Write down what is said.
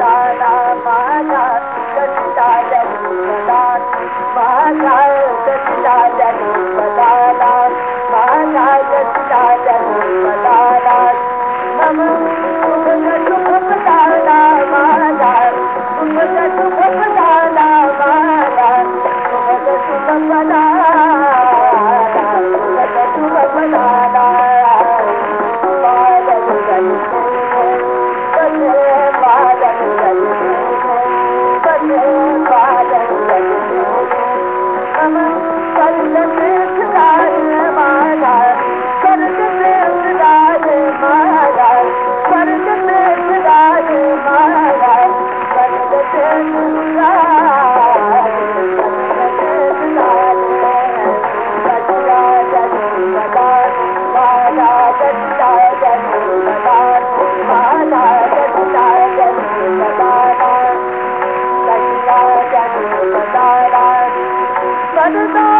दाल मां नाल माला कंत